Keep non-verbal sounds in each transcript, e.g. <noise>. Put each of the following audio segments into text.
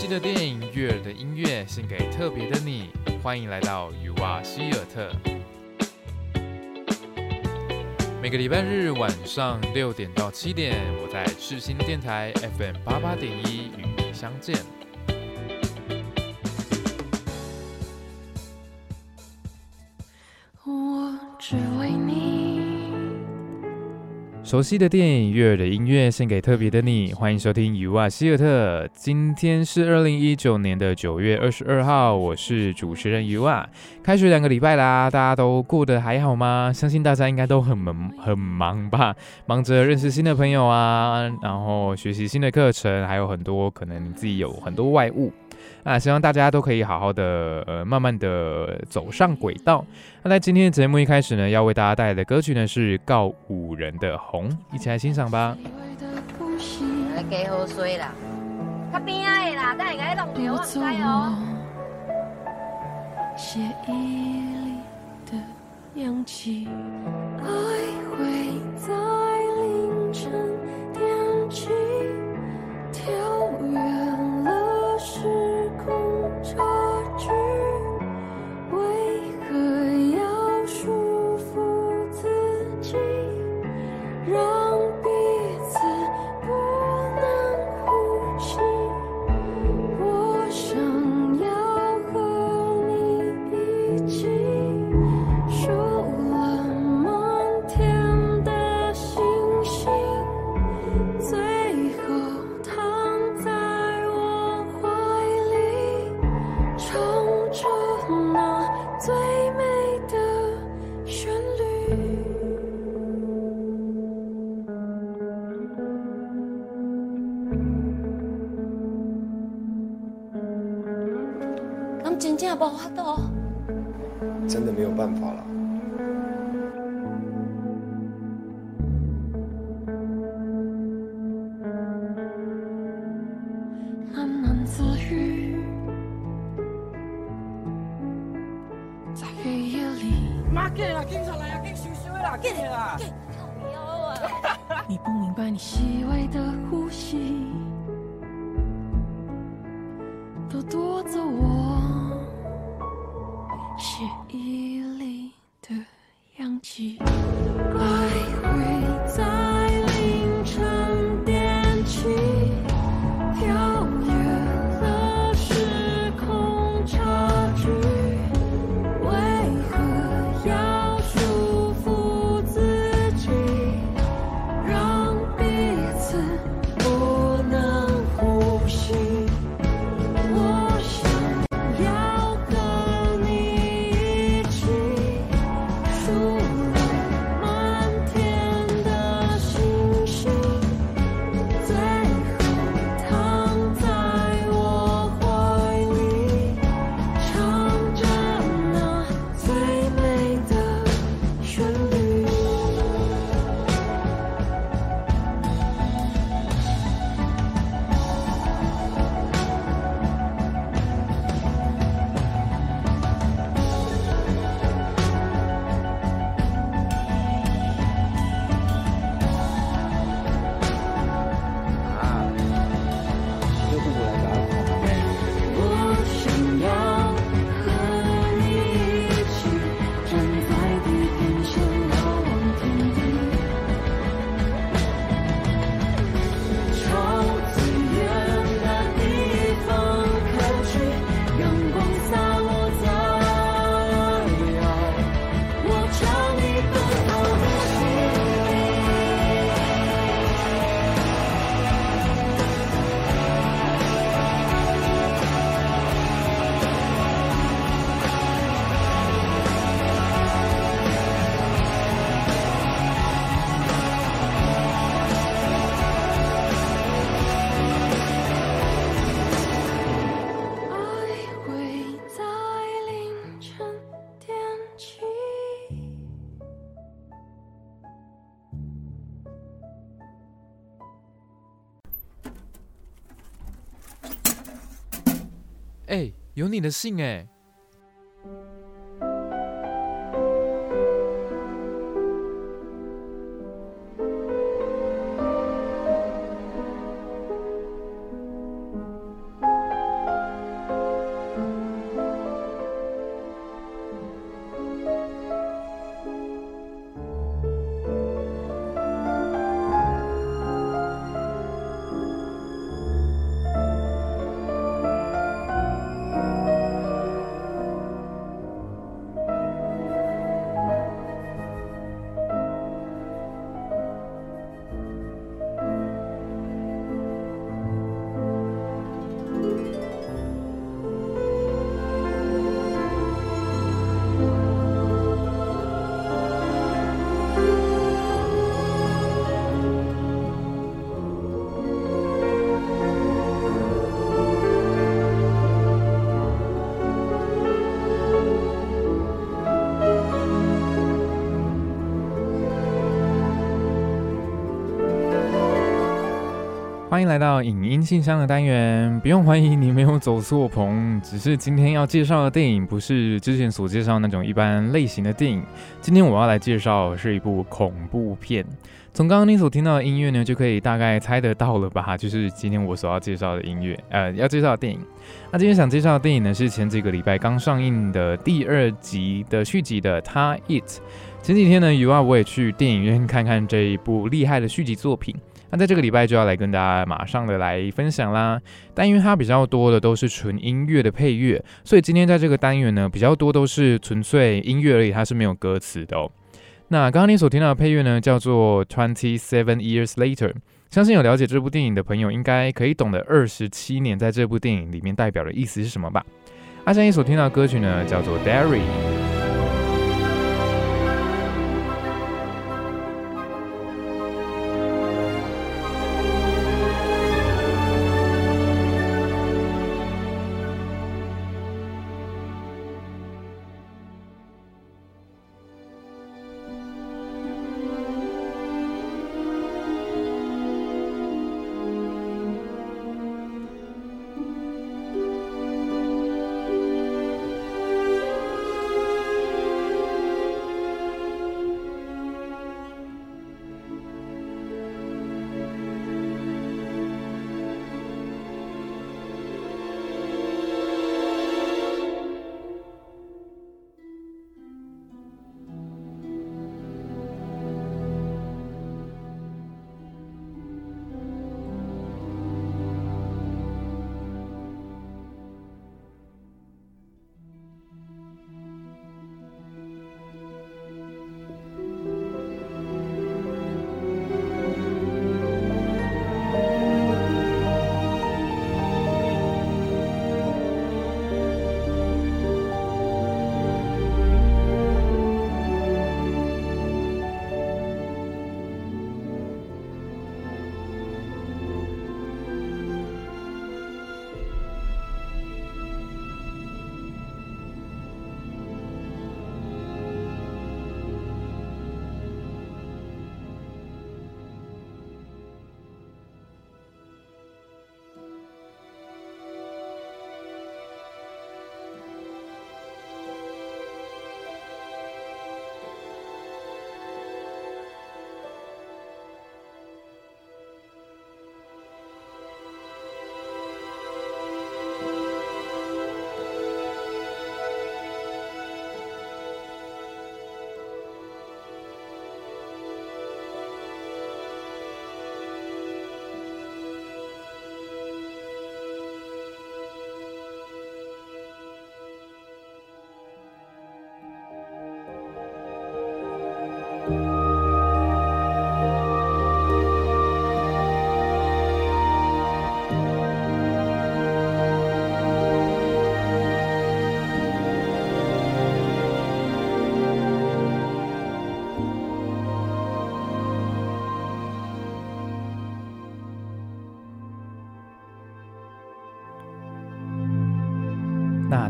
悉的电影、悦耳的音乐，献给特别的你。欢迎来到雨蛙希尔特。每个礼拜日晚上六点到七点，我在赤心电台 FM 八八点一与你相见。熟悉的电影、悦耳的音乐，献给特别的你。欢迎收听雨瓦希尔特。今天是二零一九年的九月二十二号，我是主持人雨瓦。开学两个礼拜啦，大家都过得还好吗？相信大家应该都很忙很忙吧，忙着认识新的朋友啊，然后学习新的课程，还有很多可能自己有很多外务。啊，希望大家都可以好好的，呃，慢慢的走上轨道。那在今天的节目一开始呢，要为大家带来的歌曲呢是告五人的《红》，一起来欣赏吧。水啦，较边仔的啦，等下甲你弄着，我唔知哦。我血液里的氧气，爱会在凌晨点起，跳远了时这只。有你的信哎、欢迎来到影音信箱的单元，不用怀疑你没有走错棚，只是今天要介绍的电影不是之前所介绍那种一般类型的电影，今天我要来介绍是一部恐怖片。从刚刚你所听到的音乐呢，就可以大概猜得到了吧？就是今天我所要介绍的音乐，呃，要介绍的电影。那今天想介绍的电影呢，是前几个礼拜刚上映的第二集的续集的《他 It》。前几天呢，以外我也去电影院看看这一部厉害的续集作品。那在这个礼拜就要来跟大家马上的来分享啦。但因为它比较多的都是纯音乐的配乐，所以今天在这个单元呢，比较多都是纯粹音乐而已，它是没有歌词的哦。那刚刚你所听到的配乐呢，叫做 Twenty Seven Years Later。相信有了解这部电影的朋友，应该可以懂得二十七年在这部电影里面代表的意思是什么吧？阿香你所听到的歌曲呢，叫做 Dairy。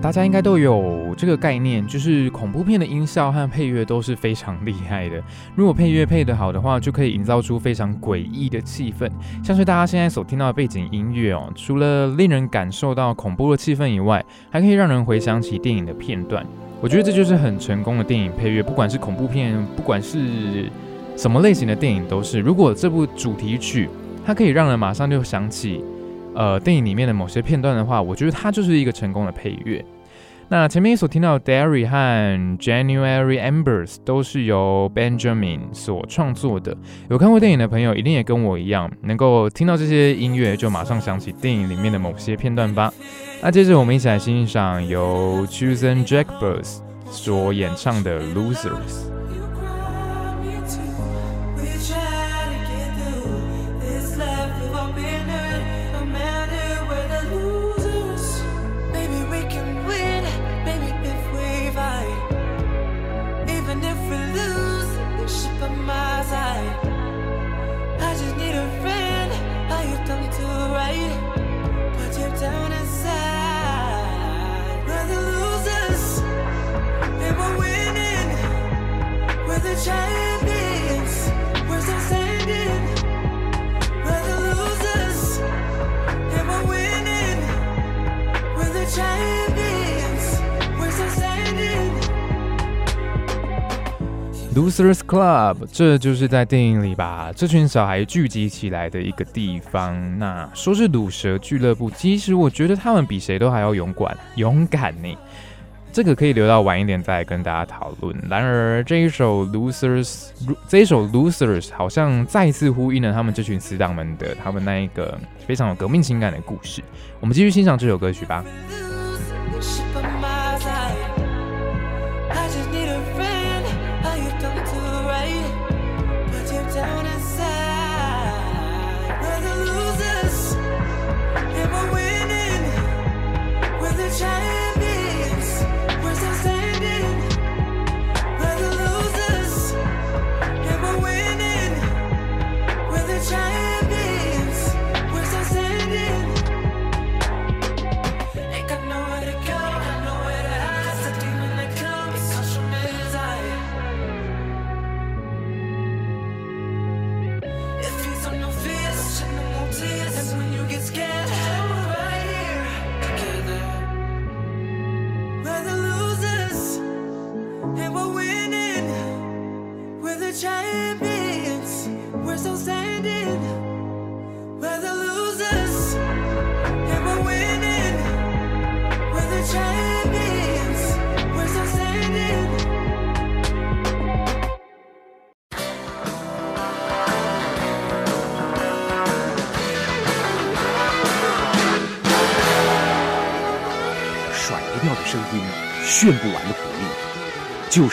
大家应该都有这个概念，就是恐怖片的音效和配乐都是非常厉害的。如果配乐配得好的话，就可以营造出非常诡异的气氛。像是大家现在所听到的背景音乐哦，除了令人感受到恐怖的气氛以外，还可以让人回想起电影的片段。我觉得这就是很成功的电影配乐，不管是恐怖片，不管是什么类型的电影都是。如果这部主题曲它可以让人马上就想起。呃，电影里面的某些片段的话，我觉得它就是一个成功的配乐。那前面所听到《Dairy》和《January Embers》都是由 Benjamin 所创作的。有看过电影的朋友，一定也跟我一样，能够听到这些音乐就马上想起电影里面的某些片段吧。那接着我们一起来欣赏由 Chosen Jackbirds 所演唱的《Losers》。Losers Club，这就是在电影里把这群小孩聚集起来的一个地方。那说是卤蛇俱乐部，其实我觉得他们比谁都还要勇敢，勇敢呢。这个可以留到晚一点再跟大家讨论。然而这一首 Losers，这一首 Losers 好像再次呼应了他们这群死党们的他们那一个非常有革命情感的故事。我们继续欣赏这首歌曲吧。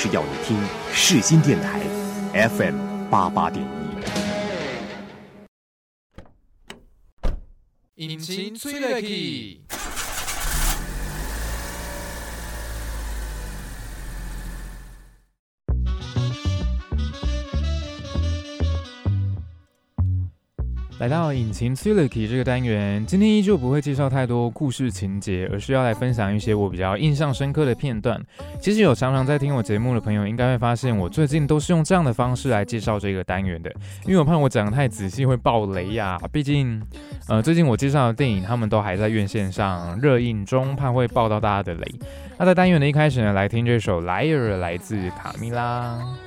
是要你听世新电台 FM 八八点一。引擎催泪器。来到引擎 t h i l i k y 这个单元，今天依旧不会介绍太多故事情节，而是要来分享一些我比较印象深刻的片段。其实有常常在听我节目的朋友，应该会发现我最近都是用这样的方式来介绍这个单元的，因为我怕我讲的太仔细会爆雷呀、毕竟，呃，最近我介绍的电影他们都还在院线上热映中，怕会爆到大家的雷。那在单元的一开始呢，来听这首《Liar》，来自卡蜜拉。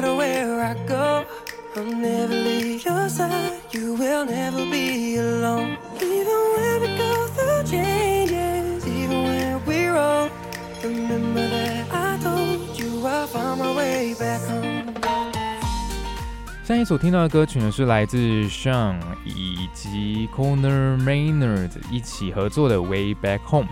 Matter where I go, I'll never leave your side. You will never be alone. Even when we go through changes, even when we're old. Remember that I told you I'll found my way back home. 上一首听到的歌曲呢，是来自 Sean 以及 Conor Maynard 一起合作的《Way Back Home》。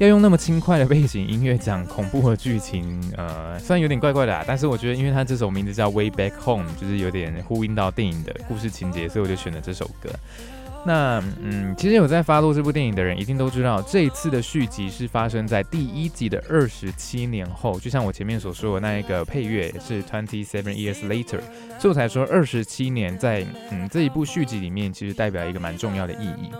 要用那么轻快的背景音乐讲恐怖的剧情，呃，虽然有点怪怪的啊，但是我觉得，因为它这首名字叫《Way Back Home》，就是有点呼应到电影的故事情节，所以我就选了这首歌。那嗯，其实有在发录这部电影的人，一定都知道，这一次的续集是发生在第一集的二十七年后。就像我前面所说的那一个配乐是 Twenty Seven Years Later，所以我才说二十七年在嗯这一部续集里面，其实代表一个蛮重要的意义。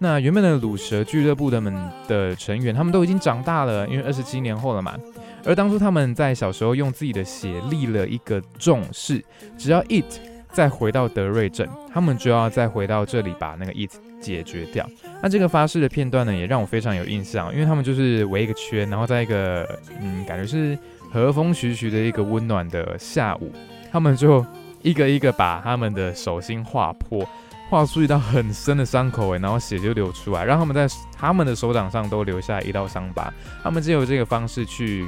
那原本的卤蛇俱乐部的们的成员，他们都已经长大了，因为二十七年后了嘛。而当初他们在小时候用自己的血立了一个重誓，只要 It 再回到德瑞镇，他们就要再回到这里把那个 It 解决掉。那这个发誓的片段呢，也让我非常有印象，因为他们就是围一个圈，然后在一个嗯，感觉是和风徐徐的一个温暖的下午，他们就一个一个把他们的手心划破。画出一道很深的伤口，诶，然后血就流出来，让他们在他们的手掌上都留下一道伤疤。他们只有这个方式去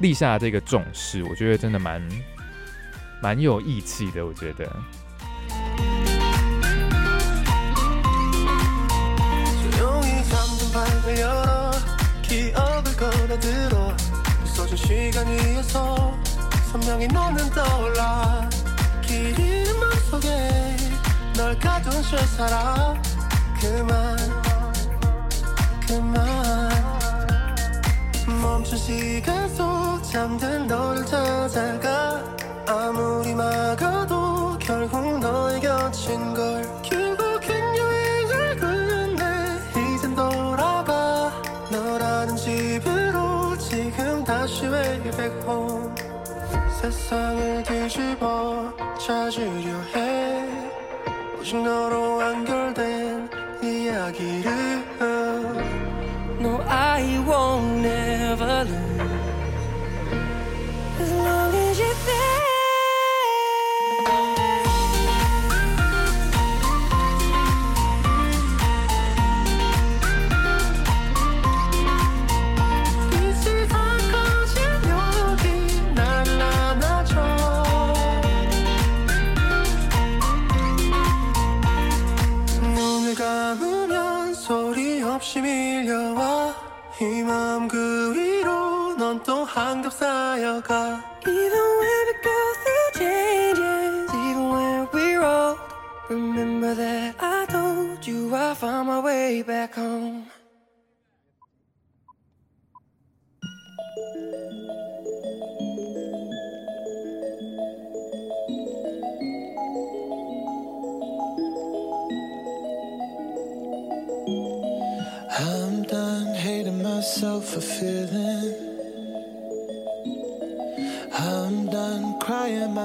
立下这个重誓，我觉得真的蛮蛮有义气的。我觉得。 널 가둔 채 살아 그만 그만. 멈춘 시간 속 잠든 너를 찾아가. 아무리 막아도 결국 너의 곁인 걸. 결국엔 여행을 끝내 이젠 돌아가. 너라는 집으로 지금 다시 way back home 세상을 뒤집어 찾으려 해 not your car. Even when we go through changes, even when we're old, remember that I told you I found my way back home. I'm done hating myself for feeling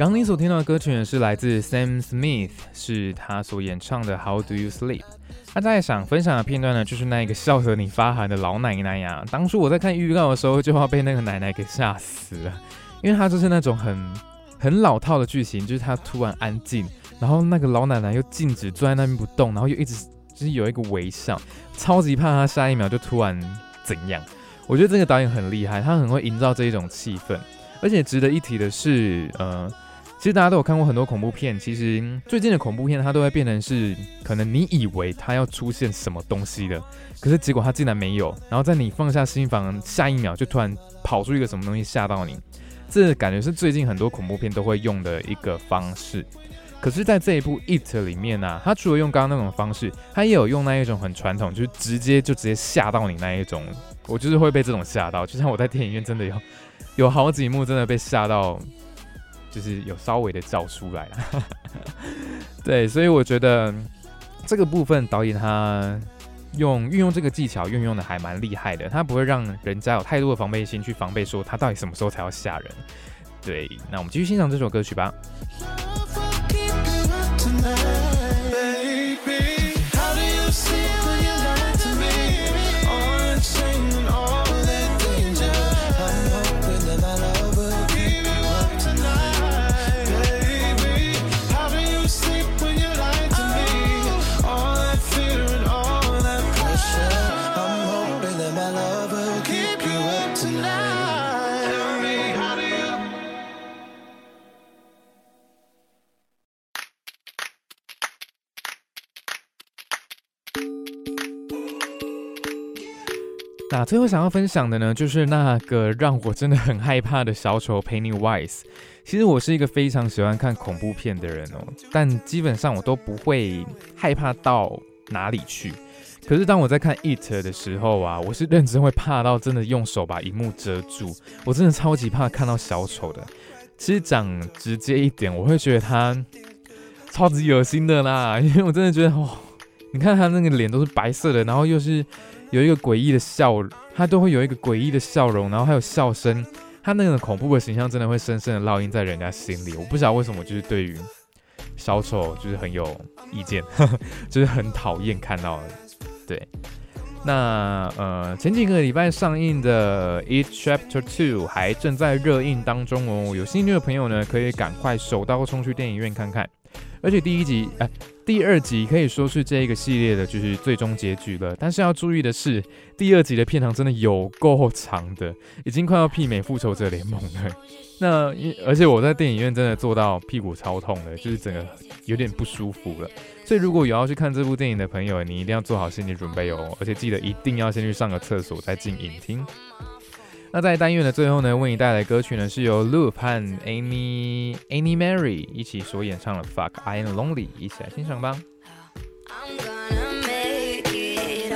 刚你所听到的歌曲呢，是来自 Sam Smith，是他所演唱的《How Do You Sleep》。他在想分享的片段呢，就是那一个笑得你发寒的老奶奶呀。当初我在看预告的时候，就要被那个奶奶给吓死了，因为她就是那种很很老套的剧情，就是她突然安静，然后那个老奶奶又静止坐在那边不动，然后又一直就是有一个微笑，超级怕她下一秒就突然怎样。我觉得这个导演很厉害，他很会营造这一种气氛，而且值得一提的是，呃。其实大家都有看过很多恐怖片，其实最近的恐怖片它都会变成是，可能你以为它要出现什么东西的，可是结果它竟然没有，然后在你放下心房下一秒就突然跑出一个什么东西吓到你，这感觉是最近很多恐怖片都会用的一个方式。可是，在这一部《It》里面呢、它除了用刚刚那种方式，它也有用那一种很传统，就是直接就直接吓到你那一种。我就是会被这种吓到，就像我在电影院真的有有好几幕真的被吓到。就是有稍微的照出来了，<laughs> 对，所以我觉得这个部分导演他用运用这个技巧运用的还蛮厉害的，他不会让人家有太多的防备心去防备说他到底什么时候才要吓人。对，那我们继续欣赏这首歌曲吧。最后想要分享的呢，就是那个让我真的很害怕的小丑 Pennywise。其实我是一个非常喜欢看恐怖片的人哦，但基本上我都不会害怕到哪里去。可是当我在看 It 的时候啊，我是认真会怕到真的用手把荧幕遮住。我真的超级怕看到小丑的。其实讲直接一点，我会觉得他超级恶心的啦，因为我真的觉得哦，你看他那个脸都是白色的，然后又是有一个诡异的笑，他都会有一个诡异的笑容，然后还有笑声，他那个恐怖的形象真的会深深的烙印在人家心里。我不知道为什么，就是对于小丑就是很有意见，<laughs> 就是很讨厌看到。对，那呃前几个礼拜上映的《It Chapter Two》还正在热映当中哦，有兴趣的朋友呢可以赶快手刀冲去电影院看看。而且第一集，哎、第二集可以说是这一个系列的就是最终结局了。但是要注意的是，第二集的片长真的有够长的，已经快要媲美《复仇者联盟》了。<laughs> 那因而且我在电影院真的做到屁股超痛的，就是整个有点不舒服了。所以如果有要去看这部电影的朋友，你一定要做好心理准备哦，而且记得一定要先去上个厕所再进影厅。那在单元的最后呢，为你带来的歌曲呢是由 Loop 和 Amy Amy Mary 一起所演唱的《Fuck I Am Lonely》，一起来欣赏吧。I'm gonna make it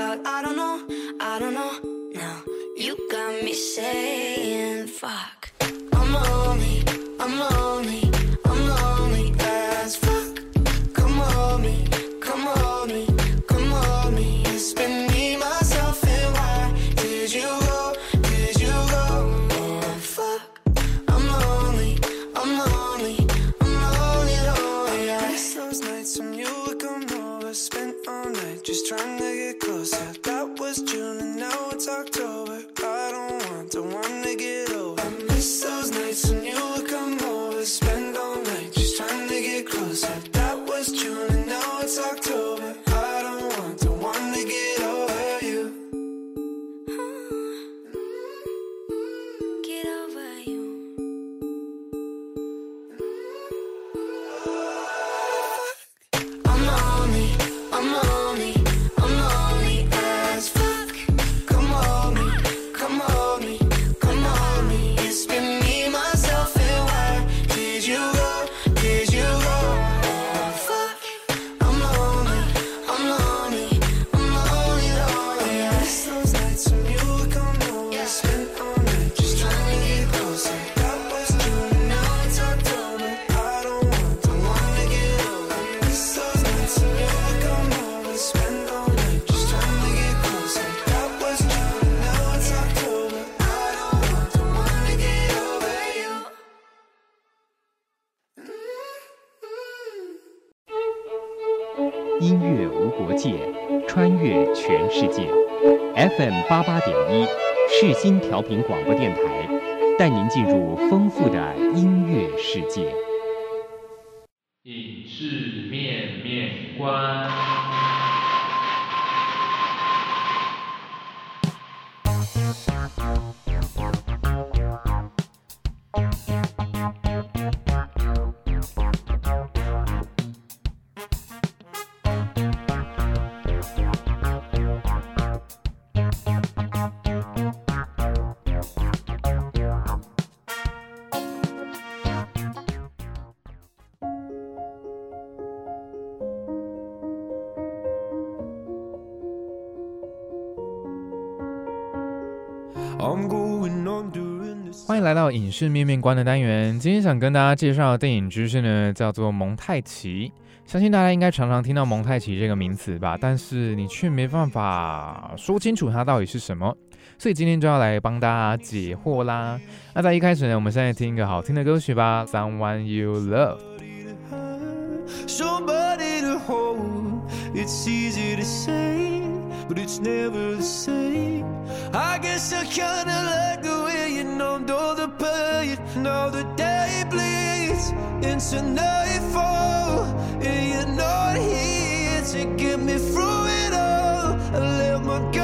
广播电台，带您进入丰富的音乐世界。影视面面观。影视面面观的单元。今天想跟大家介绍的电影知识呢，叫做蒙太奇。相信大家应该常常听到蒙太奇这个名词吧，但是你却没办法说清楚它到底是什么。所以今天就要来帮大家解惑啦。那在一开始呢，我们现在听一个好听的歌曲吧，《Someone You Love》。somebody to hold. It's easy to say, but it's never the same. I guess I kinda like the way you numbed all the pain. Now the day bleeds into nightfall, and you're not here to get me through it all. I let my guard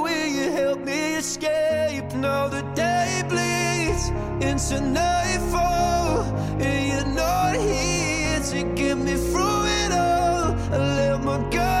help me escape. Now the day bleeds into nightfall, and you're not here to get me through it all. I let my guard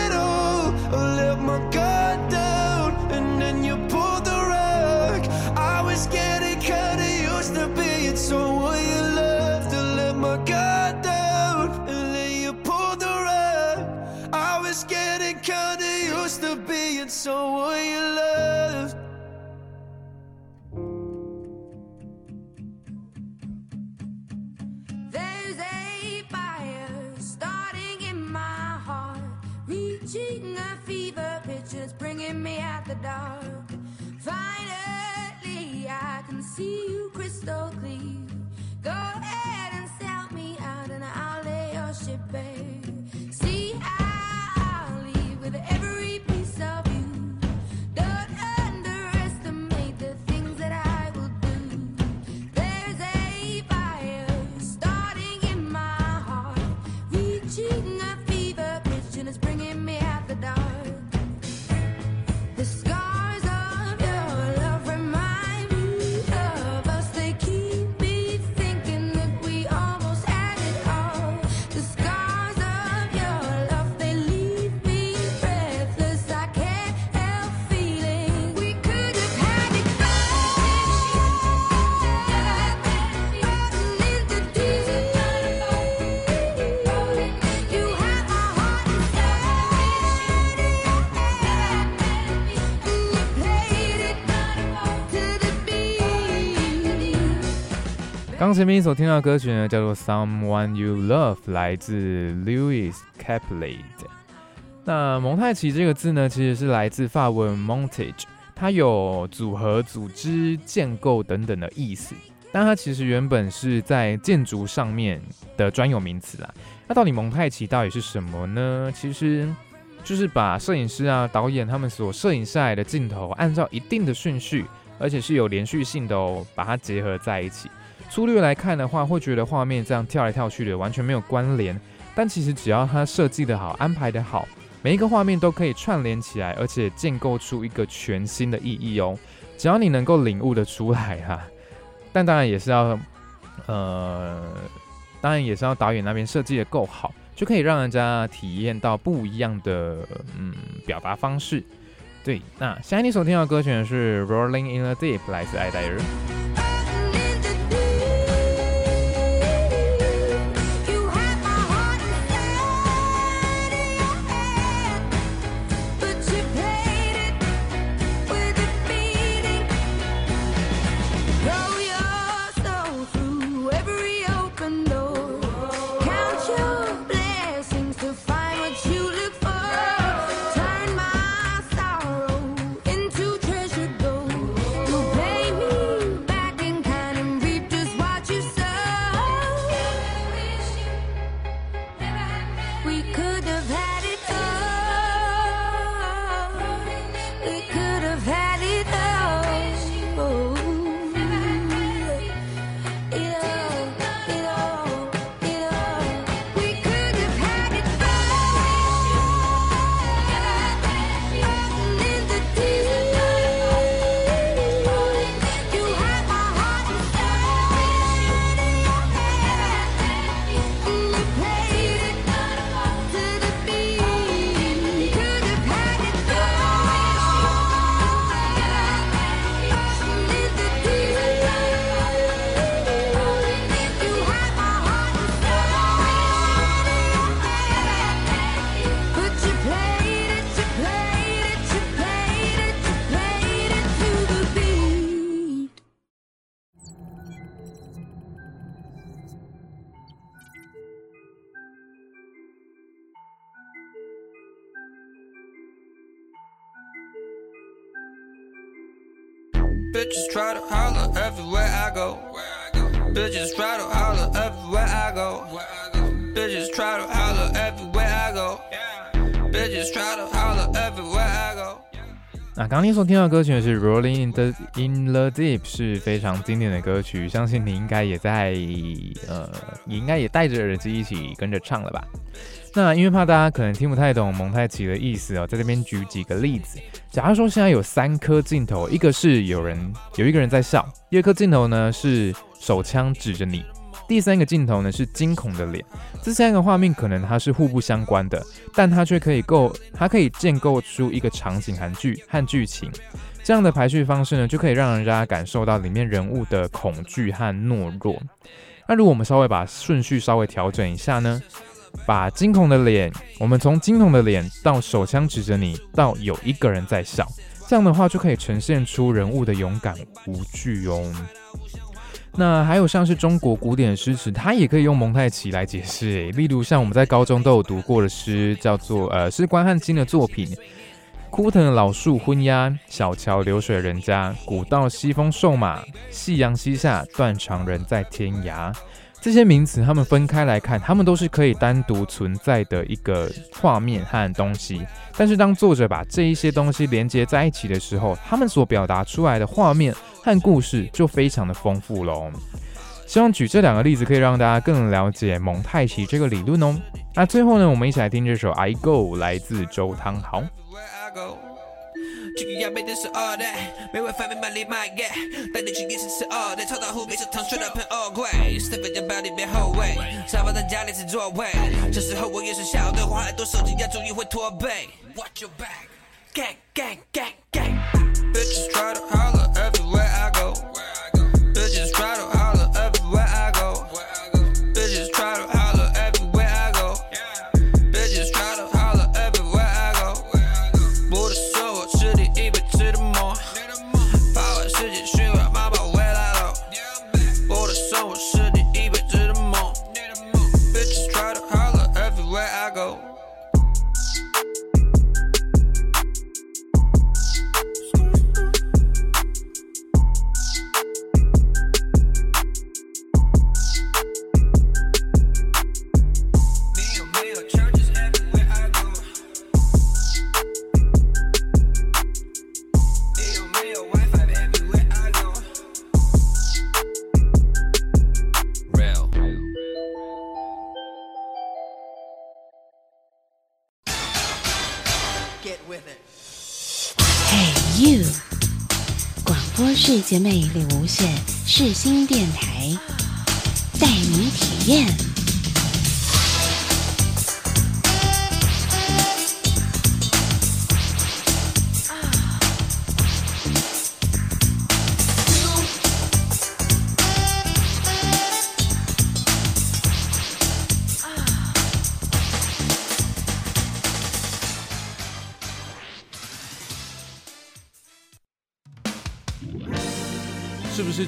Guard down, you pulled the rug. I was getting kinda used to being someone you loved. There's a fire starting in my heart, reaching a fever pitch, it's bringing me out the dark. 刚前面一首听到的歌曲呢，叫做《Someone You Love》，来自 Lewis Capaldi。那蒙太奇这个字呢，其实是来自法文 montage，它有组合、组织、建构等等的意思。但它其实原本是在建筑上面的专有名词啊。那到底蒙太奇到底是什么呢？其实就是把摄影师啊、导演他们所摄影下来的镜头，按照一定的顺序，而且是有连续性的哦，把它结合在一起。粗略来看的话，会觉得画面这样跳来跳去的完全没有关联。但其实只要它设计的好、安排的好，每一个画面都可以串联起来，而且建构出一个全新的意义哦。只要你能够领悟的出来哈、<laughs> 但当然也是要，呃，当然也是要导演那边设计的够好，就可以让人家体验到不一样的嗯表达方式。对，那现在你所听到的歌曲呢是《Rolling in the Deep》，来自艾戴尔。Bitches try to holler everywhere I go. Bitches try to holler everywhere I go. Bitches try to holler everywhere I go. Bitches try to holler everywhere I go. 那刚刚你所听到的歌曲呢是《Rolling in the in the Deep》，是非常经典的歌曲，相信你应该也在呃，你应该也戴着耳机一起跟着唱了吧？那因为怕大家可能听不太懂蒙太奇的意思哦，在这边举几个例子。假如说现在有三颗镜头，一个是有人有一个人在笑，第二颗镜头呢是手枪指着你，第三个镜头呢是惊恐的脸。这三个画面可能它是互不相关的，但它却可以构，它可以建构出一个场景和剧和剧情。这样的排序方式呢，就可以让人家感受到里面人物的恐惧和懦弱。那如果我们稍微把顺序稍微调整一下呢，把惊恐的脸，我们从惊恐的脸到手枪指着你，到有一个人在笑，这样的话就可以呈现出人物的勇敢无惧哦。那还有像是中国古典诗词，它也可以用蒙太奇来解释诶。例如像我们在高中都有读过的诗，叫做呃是关汉卿的作品。枯藤老树昏鸦，小桥流水人家。古道西风瘦马，夕阳西下，断肠人在天涯。这些名词，它们分开来看，它们都是可以单独存在的一个画面和东西。但是当作者把这一些东西连接在一起的时候，他们所表达出来的画面和故事就非常的丰富喽。希望举这两个例子可以让大家更了解蒙太奇这个理论哦。那最后呢，我们一起来听这首《I Go》，来自周汤豪。Where I go. 这个要背的是 all that，没办法明白你 my get，带你去夜市吃 all that，超到湖北食堂睡到喷 all 贵，step 在包里别后悔，沙发在家里是座位，这时候我也是笑的，花很多手机要注意会驼背。Watch your back, gang gang gang gang. Bitches try to holler everywhere I go. 学魅力无限，视新电台带你体验。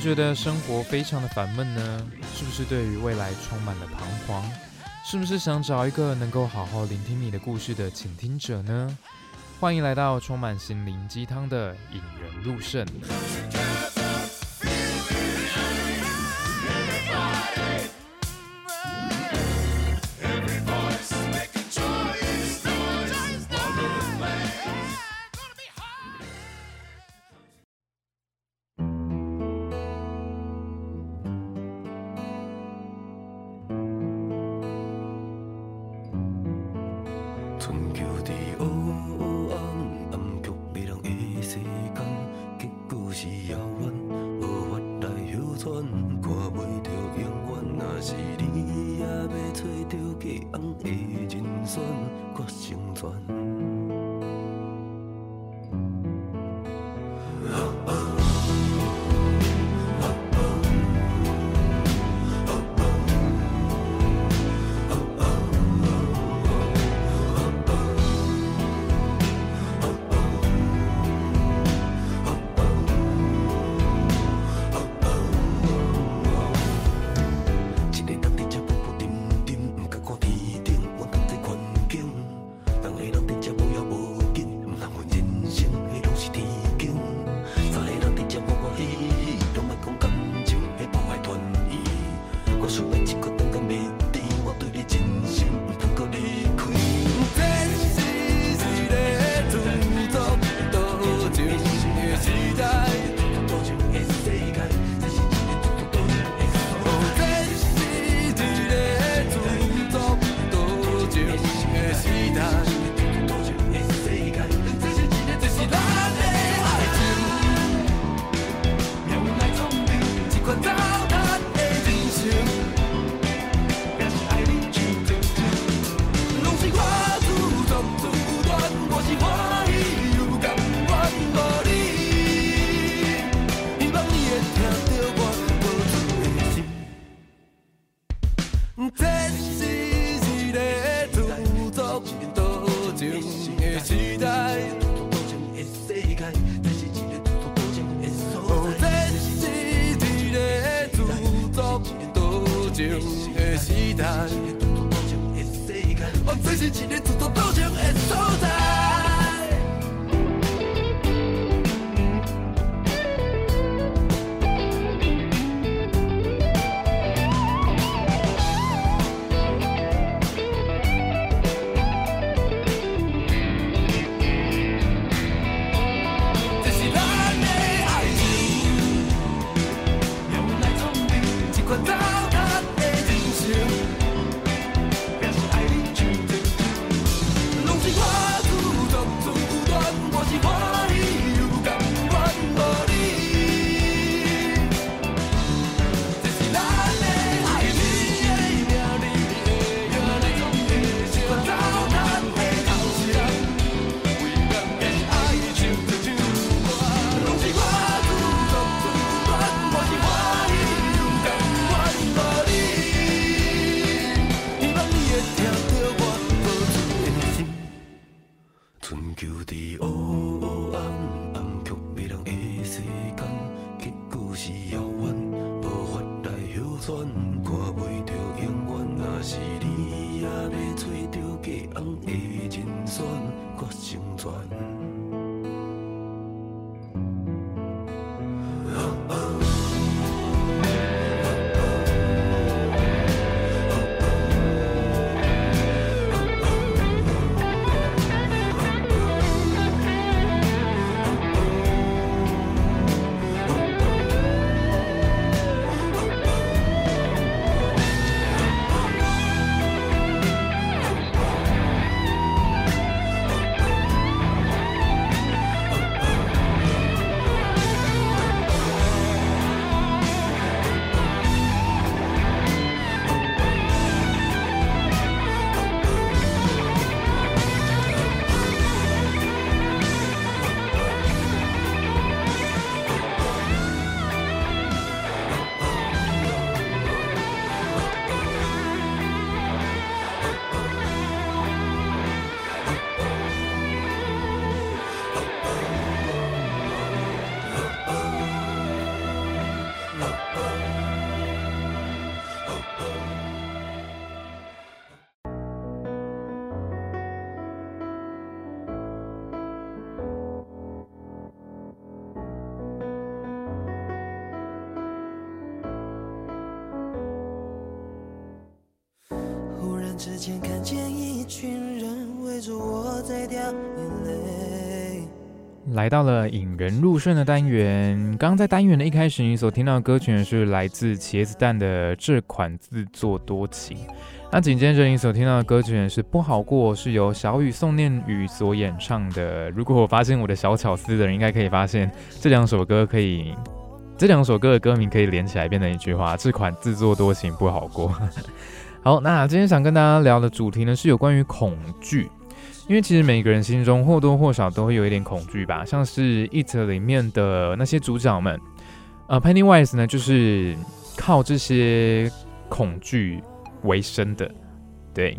觉得生活非常的烦闷呢？是不是对于未来充满了彷徨？是不是想找一个能够好好聆听你的故事的倾听者呢？欢迎来到充满心灵鸡汤的引人入胜。来到了引人入胜的单元。刚刚在单元的一开始，你所听到的歌曲是来自茄子蛋的这款自作多情。那紧接着你所听到的歌曲是不好过，是由小雨宋念宇所演唱的。如果我发现我的小巧思的人，应该可以发现这两首歌可以，这两首歌的歌名可以连起来变成一句话：这款自作多情不好过。好，那今天想跟大家聊的主题呢是有关于恐惧。因为其实每个人心中或多或少都会有一点恐惧吧，像是《It》里面的那些主角们，呃，Pennywise 呢就是靠这些恐惧为生的。对，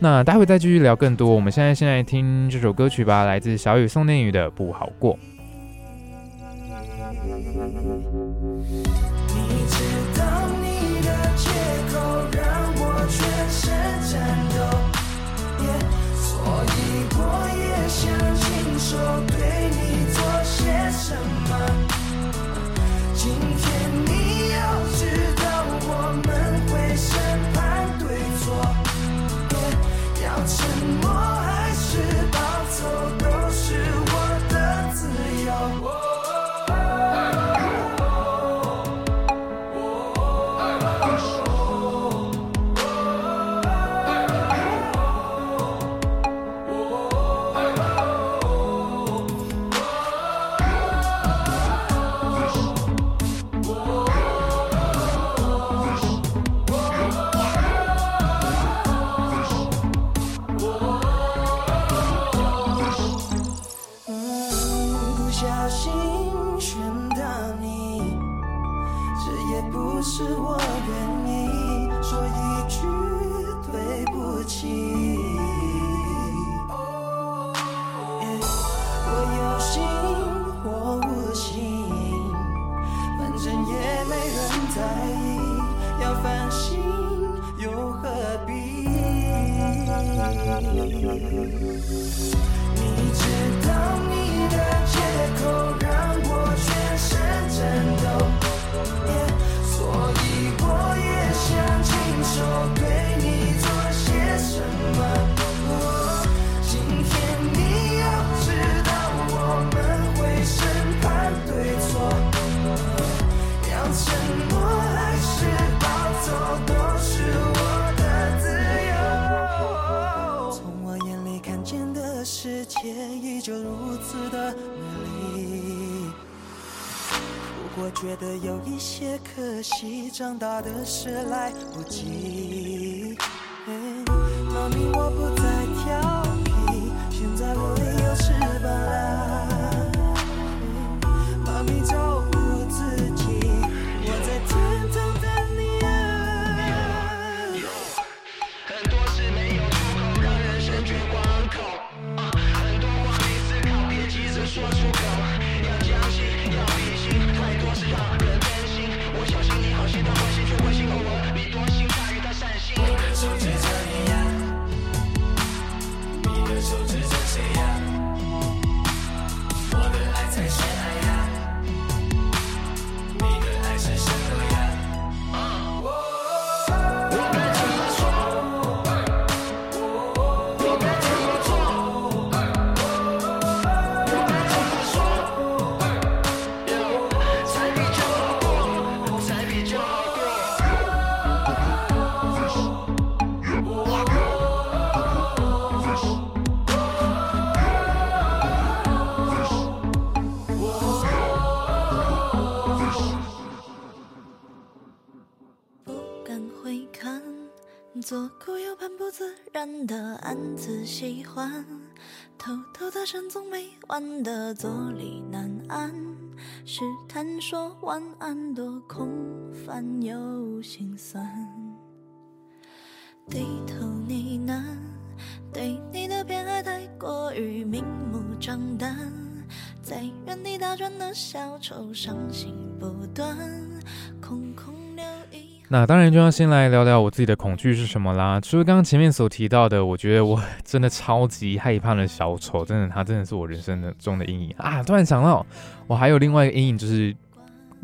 那待会再继续聊更多。我们现在先来听这首歌曲吧，来自小雨宋念宇的《不好过》。我长大的事来不及。欢，偷偷的沉总没完的坐立难安，试探说晚安，多空泛又心酸，低头呢喃，对你的偏爱太过于明目张胆，在原地打转的小丑，伤心不断，空空。那当然就要先来聊聊我自己的恐惧是什么啦。除了刚刚前面所提到的，我觉得我 <laughs> 真的超级害怕的小丑，真的他真的是我人生的中的阴影啊！突然想到，我还有另外一个阴影就是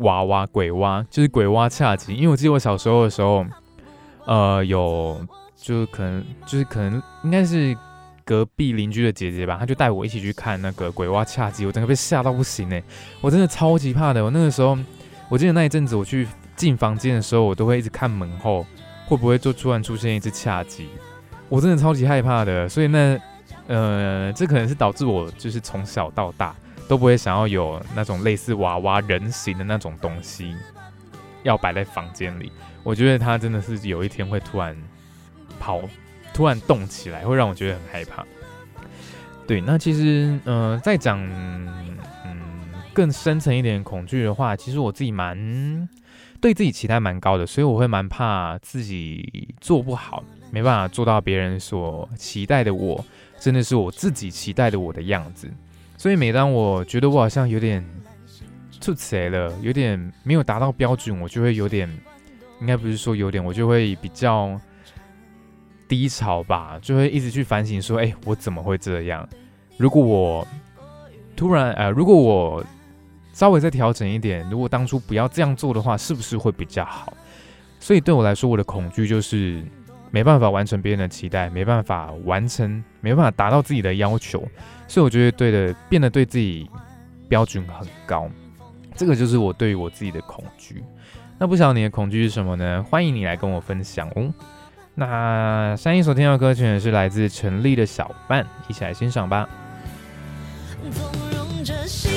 娃娃鬼娃，就是鬼娃恰吉。因为我记得我小时候的时候，呃，有就是可能就是可能应该是隔壁邻居的姐姐吧，她就带我一起去看那个鬼娃恰吉，我真的被吓到不行哎，我真的超级怕的。我那个时候，我记得那一阵子我去进房间的时候，我都会一直看门后会不会就突然出现一只恰吉，我真的超级害怕的。所以那呃，这可能是导致我就是从小到大都不会想要有那种类似娃娃人形的那种东西要摆在房间里。我觉得它真的是有一天会突然跑。突然动起来，会让我觉得很害怕。对，那其实，呃，再讲，嗯，更深层一点恐惧的话，其实我自己蛮对自己期待蛮高的，所以我会蛮怕自己做不好，没办法做到别人所期待的我，真的是我自己期待的我的样子。所以每当我觉得我好像有点出彩了，有点没有达到标准，我就会有点，应该不是说有点，我就会比较。低潮吧，就会一直去反省说：“哎，我怎么会这样？如果我突然……呃，如果我稍微再调整一点，如果当初不要这样做的话，是不是会比较好？”所以对我来说，我的恐惧就是没办法完成别人的期待，没办法完成，没办法达到自己的要求。所以我觉得，对的，变得对自己标准很高，这个就是我对于我自己的恐惧。那不晓得你的恐惧是什么呢？欢迎你来跟我分享哦。那上一首听到歌曲也是来自陈粒的小伴，一起来欣赏吧。时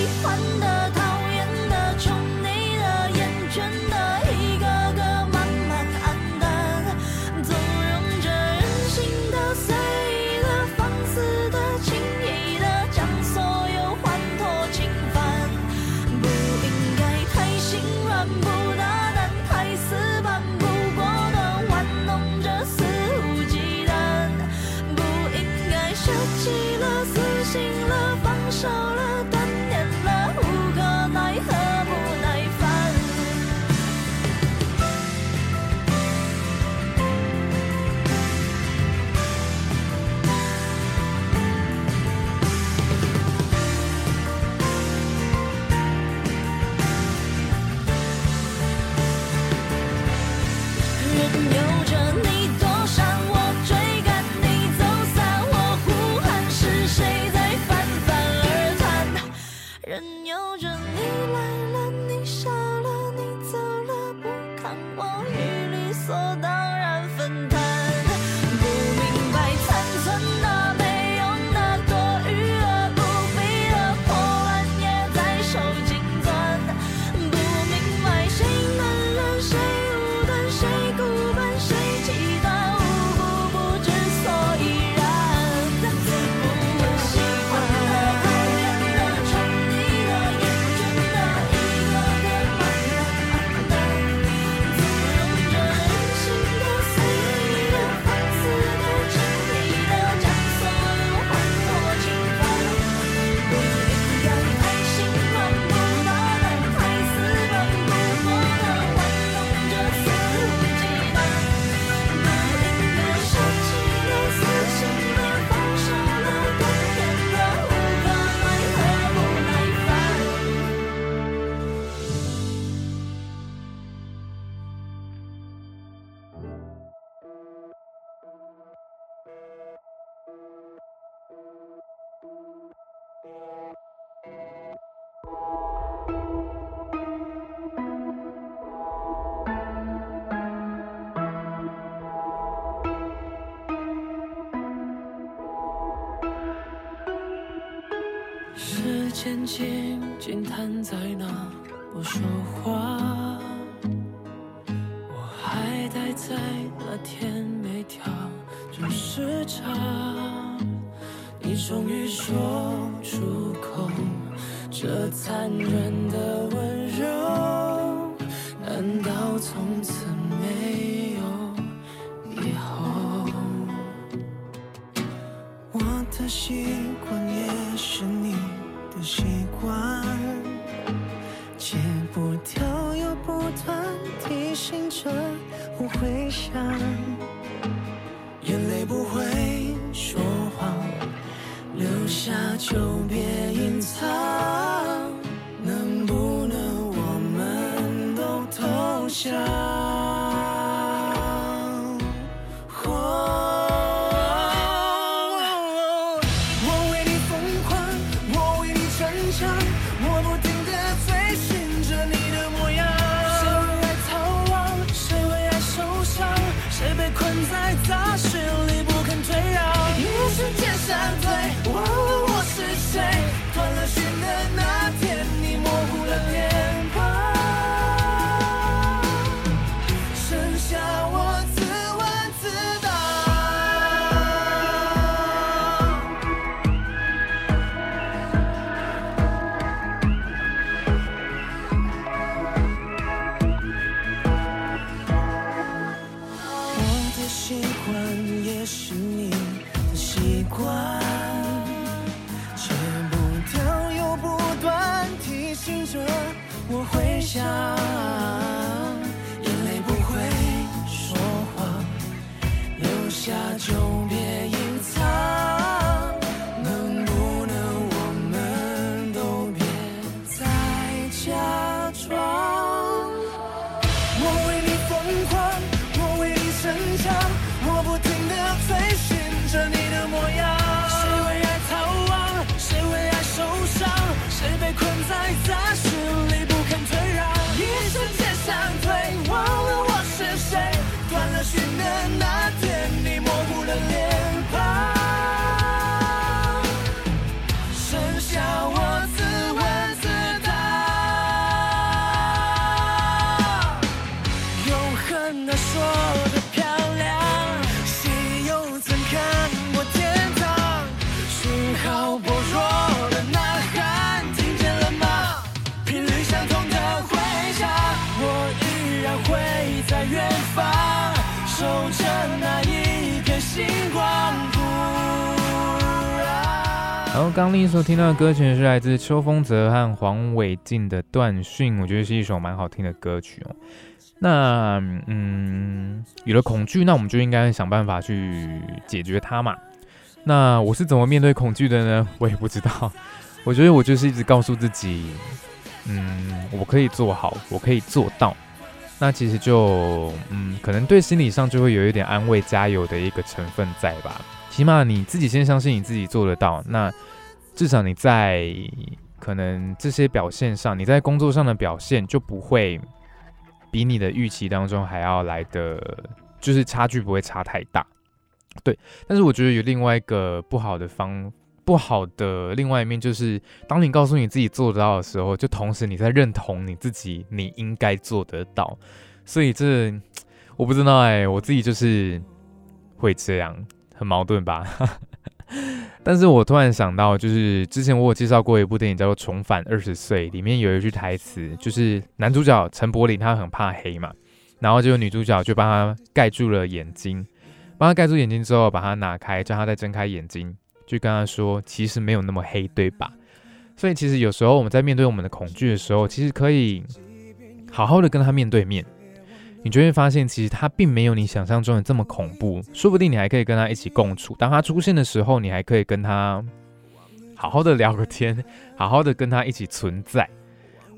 的刚另一首听到的歌曲是来自邱风泽和黄伟晋的《断讯》，我觉得是一首蛮好听的歌曲哦。那嗯，有了恐惧，那我们就应该想办法去解决它嘛。那我是怎么面对恐惧的呢？<laughs> 我也不知道。我觉得我就是一直告诉自己，嗯，我可以做好，我可以做到。那其实就嗯，可能对心理上就会有一点安慰、加油的一个成分在吧。起码你自己先相信你自己做得到，那至少你在可能这些表现上，你在工作上的表现就不会比你的预期当中还要来的，就是差距不会差太大。对，但是我觉得有另外一个不好的方，不好的另外一面就是，当你告诉你自己做得到的时候，就同时你在认同你自己你应该做得到，所以这我不知道哎、我自己就是会这样。很矛盾吧？但是我突然想到，就是之前我有介绍过一部电影叫做《重返二十岁》，里面有一句台词，就是男主角陈柏霖他很怕黑嘛，然后就女主角就帮他盖住了眼睛，帮他盖住眼睛之后，把他拿开，叫他再睁开眼睛，就跟他说，其实没有那么黑，对吧？所以其实有时候我们在面对我们的恐惧的时候，其实可以好好的跟他面对面。你就会发现，其实他并没有你想象中的这么恐怖，说不定你还可以跟他一起共处。当他出现的时候，你还可以跟他好好的聊个天，好好的跟他一起存在。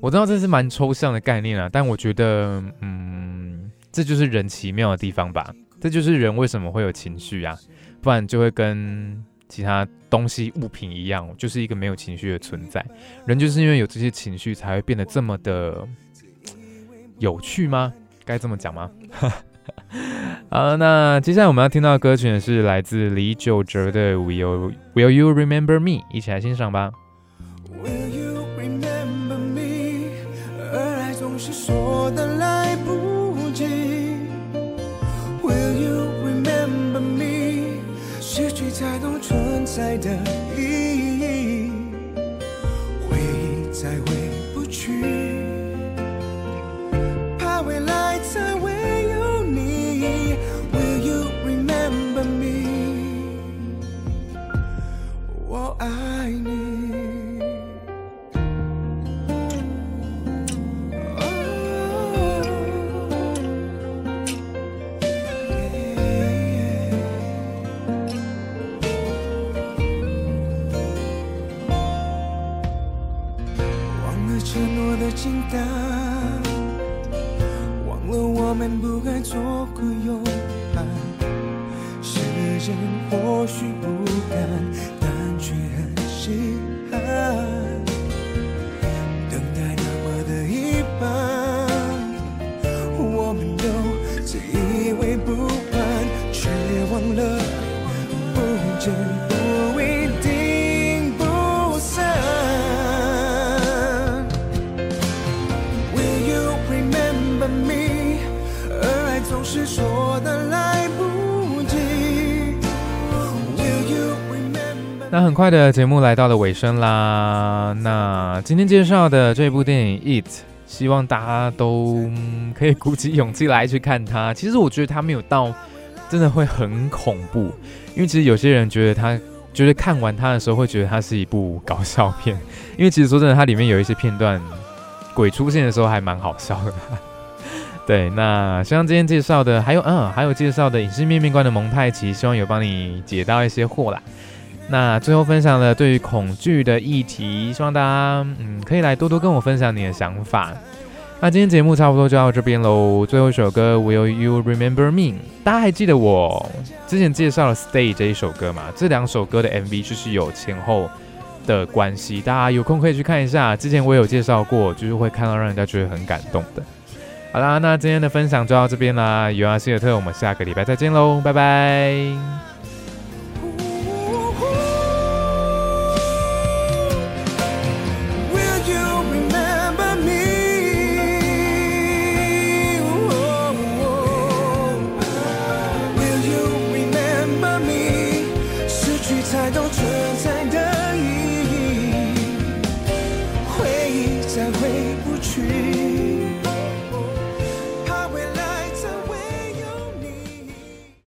我知道这是蛮抽象的概念啊，但我觉得，嗯，这就是人奇妙的地方吧。这就是人为什么会有情绪啊，不然就会跟其他东西物品一样，就是一个没有情绪的存在。人就是因为有这些情绪，才会变得这么的有趣吗？该这么讲吗？<laughs> 好，那接下来我们要听到的歌曲呢是来自李玖哲的《Will Will You Remember Me》，一起来欣赏吧。Will you remember me？而爱总是说的不该做个勇敢。时间或许不甘，快的节目来到了尾声啦。那今天介绍的这部电影《It》，希望大家都、可以鼓起勇气来去看它。其实我觉得它没有到真的会很恐怖，因为其实有些人觉得它，就是看完它的时候会觉得它是一部搞笑片，因为其实说真的，它里面有一些片段，鬼出现的时候还蛮好笑的。<laughs> 对，那像今天介绍的，还有嗯，还有介绍的影视面面观的蒙太奇，希望有帮你解到一些惑啦。那最后分享了对于恐惧的议题，希望大家嗯可以来多多跟我分享你的想法。那今天节目差不多就到这边喽。最后一首歌《Will You Remember Me》，大家还记得我之前介绍了《Stay》这一首歌吗？这两首歌的 MV 就是有前后的关系，大家有空可以去看一下。之前我有介绍过，就是会看到让人家觉得很感动的。好啦，那今天的分享就到这边啦。尤阿希尔特，我们下个礼拜再见喽，拜拜。